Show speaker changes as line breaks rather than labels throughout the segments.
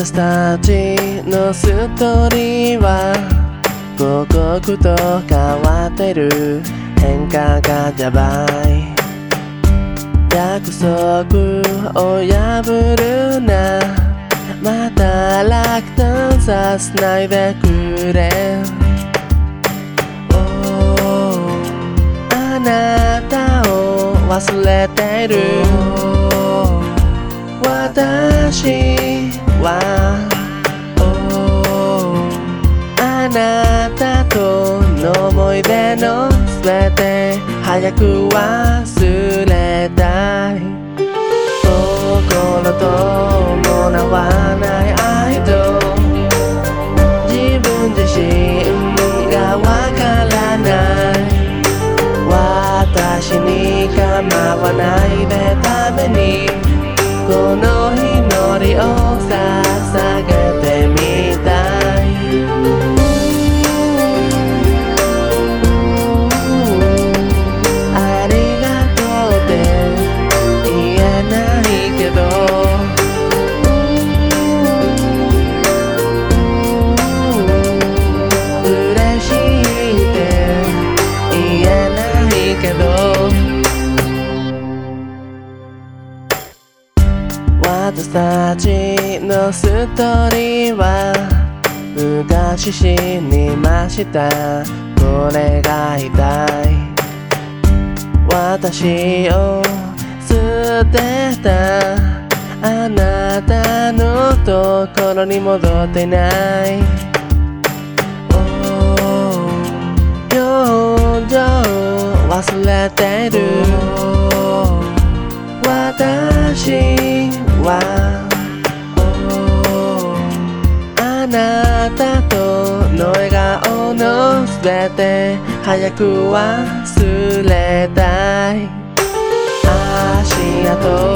私たちのストーリーは刻々と変わってる。変化がやばい。約束を破るな。また落胆させないでくれ。Oh あなたを忘れてる。私はあなたとの思い出のすべて早く忘れたい。心ともなわない愛と自分自身がわからない。私に構わないでためにこの祈りを捧げてみたい。ありがとうって言えないけど。嬉しいって言えないけど。たちのストーリーは昔死にました。これが痛い。私を捨てた。あなたのところに戻ってない。あなたとの笑顔のすべて早く忘れたい。足跡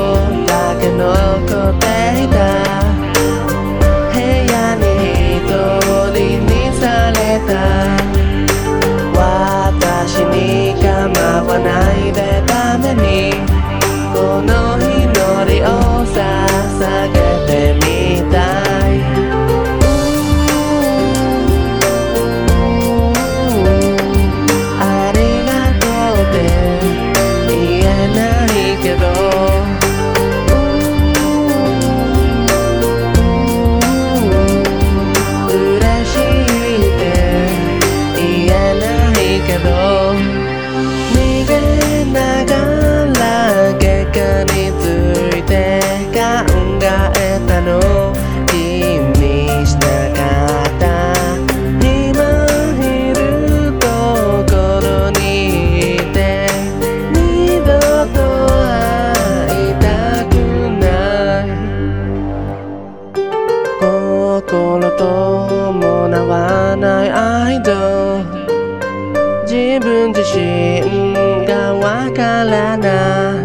自分自身がわからない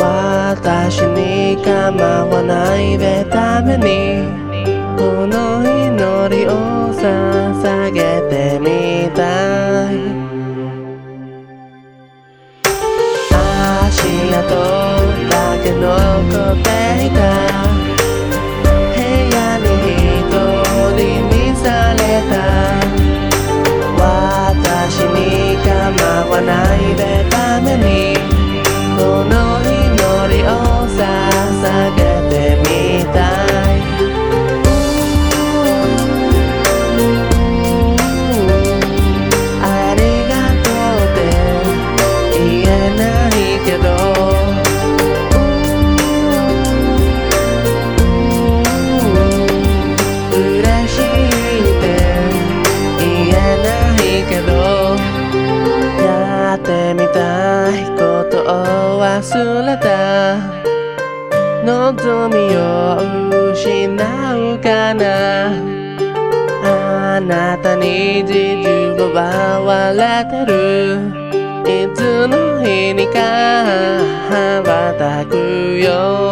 私に構わないでためにこの祈りを捧げてみたい。足跡だけ残っていた。望みを失うかな。あなたに自分が笑ってる。いつの日にか羽ばたくよ。